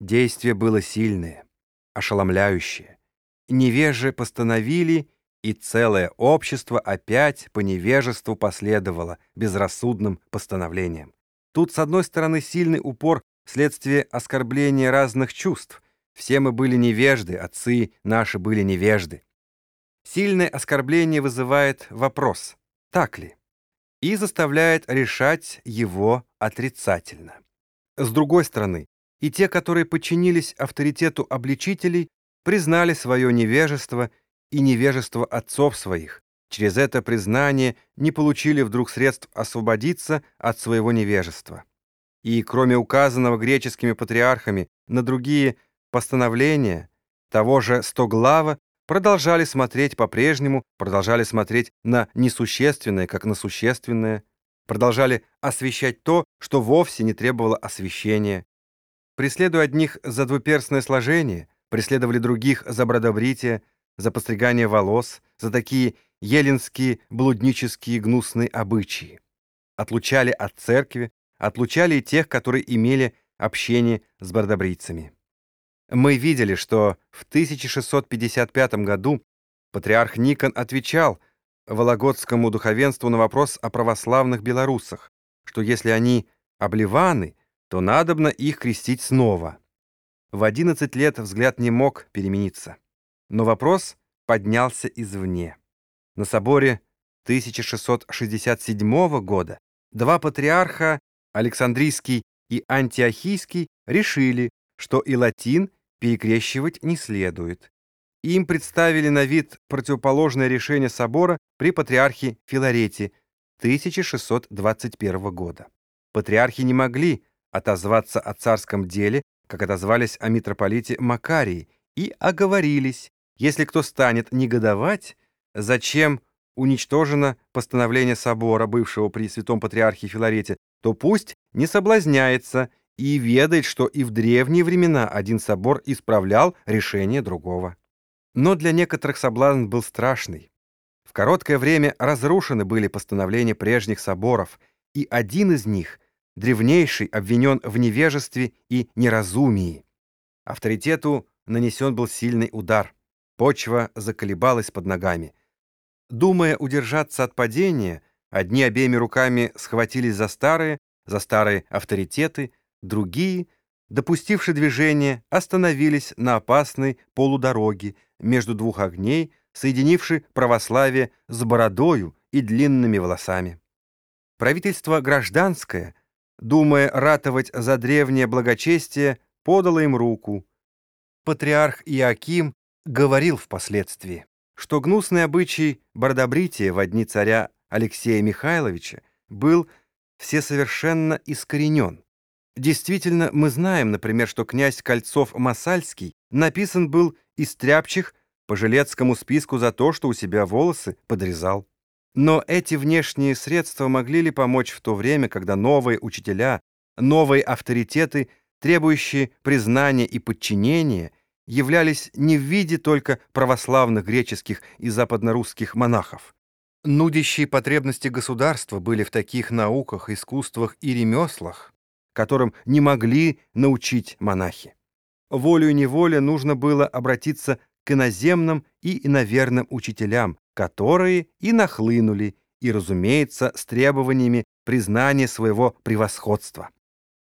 Действие было сильное, ошеломляющее. Невежи постановили, и целое общество опять по невежеству последовало безрассудным постановлениям. Тут, с одной стороны, сильный упор вследствие оскорбления разных чувств. Все мы были невежды, отцы наши были невежды. Сильное оскорбление вызывает вопрос, так ли, и заставляет решать его отрицательно. С другой стороны, и те, которые подчинились авторитету обличителей, признали свое невежество и невежество отцов своих. Через это признание не получили вдруг средств освободиться от своего невежества. И кроме указанного греческими патриархами на другие постановления того же Стоглава, продолжали смотреть по-прежнему, продолжали смотреть на несущественное, как на существенное, продолжали освещать то, что вовсе не требовало освещения, преследуя одних за двуперстное сложение, преследовали других за бродобритие, за постригание волос, за такие еленские блуднические гнусные обычаи. Отлучали от церкви, отлучали и тех, которые имели общение с бродобрийцами. Мы видели, что в 1655 году патриарх Никон отвечал Вологодскому духовенству на вопрос о православных белорусах, что если они обливаны, то надобно их крестить снова. В 11 лет взгляд не мог перемениться. Но вопрос поднялся извне. На соборе 1667 года два патриарха, Александрийский и Антиохийский, решили, что и латин перекрещивать не следует. Им представили на вид противоположное решение собора при патриархе Филарете 1621 года. Патриархи не могли отозваться о царском деле, как отозвались о митрополите Макарии, и оговорились, если кто станет негодовать, зачем уничтожено постановление собора, бывшего при святом патриархе Филарете, то пусть не соблазняется и ведает, что и в древние времена один собор исправлял решение другого. Но для некоторых соблазн был страшный. В короткое время разрушены были постановления прежних соборов, и один из них, древнейший, обвинен в невежестве и неразумии. Авторитету нанесен был сильный удар. Почва заколебалась под ногами. Думая удержаться от падения, одни обеими руками схватились за старые, за старые авторитеты, другие, допустивши движение, остановились на опасной полудороге между двух огней, соединивши православие с бородою и длинными волосами. Правительство гражданское, думая ратовать за древнее благочестие, подало им руку. Патриарх Иаким говорил впоследствии, что гнусный обычай бородобрития в дни царя Алексея Михайловича был всесовершенно искоренен. Действительно, мы знаем, например, что князь Кольцов-Масальский написан был из тряпчих по жилецкому списку за то, что у себя волосы подрезал. Но эти внешние средства могли ли помочь в то время, когда новые учителя, новые авторитеты, требующие признания и подчинения, являлись не в виде только православных греческих и западнорусских монахов? Нудящие потребности государства были в таких науках, искусствах и ремеслах, которым не могли научить монахи. Волю-неволе нужно было обратиться к иноземным и иноверным учителям, которые и нахлынули, и, разумеется, с требованиями признания своего превосходства.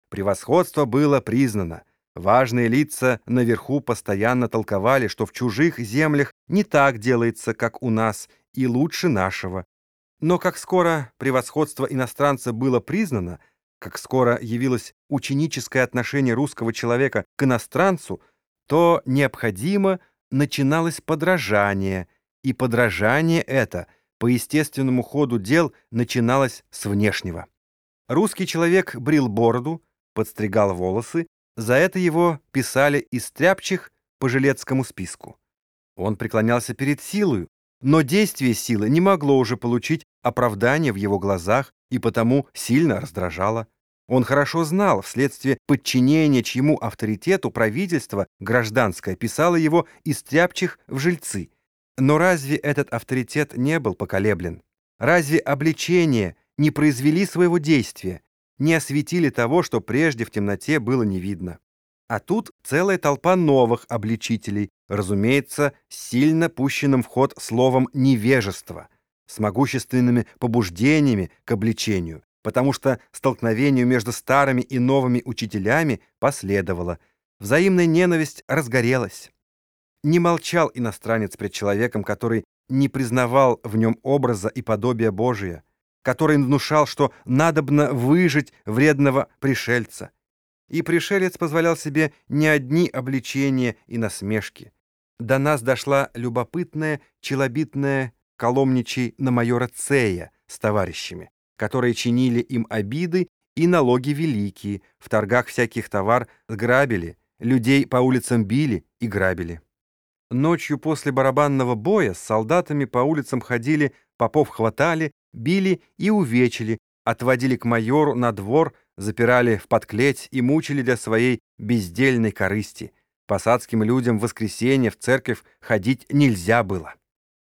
Превосходство было признано. Важные лица наверху постоянно толковали, что в чужих землях не так делается, как у нас, и лучше нашего. Но как скоро превосходство иностранца было признано, как скоро явилось ученическое отношение русского человека к иностранцу, то необходимо начиналось подражание, и подражание это по естественному ходу дел начиналось с внешнего. Русский человек брил бороду, подстригал волосы, за это его писали из тряпчих по жилецкому списку. Он преклонялся перед силою, но действие силы не могло уже получить оправдание в его глазах и потому сильно раздражало. Он хорошо знал, вследствие подчинения чьему авторитету правительство гражданское писало его из тряпчих в жильцы. Но разве этот авторитет не был поколеблен? Разве обличения не произвели своего действия, не осветили того, что прежде в темноте было не видно? А тут целая толпа новых обличителей, разумеется, сильно пущенным в ход словом «невежество», с могущественными побуждениями к обличению, потому что столкновению между старыми и новыми учителями последовало. Взаимная ненависть разгорелась. Не молчал иностранец пред человеком, который не признавал в нем образа и подобия Божия, который внушал, что надобно выжить вредного пришельца. И пришелец позволял себе не одни обличения и насмешки. До нас дошла любопытная, челобитная коломничий на майора Цея с товарищами, которые чинили им обиды и налоги великие, в торгах всяких товар грабили, людей по улицам били и грабили. Ночью после барабанного боя с солдатами по улицам ходили, попов хватали, били и увечили, отводили к майору на двор, запирали в подклеть и мучили для своей бездельной корысти. Посадским людям в воскресенье в церковь ходить нельзя было.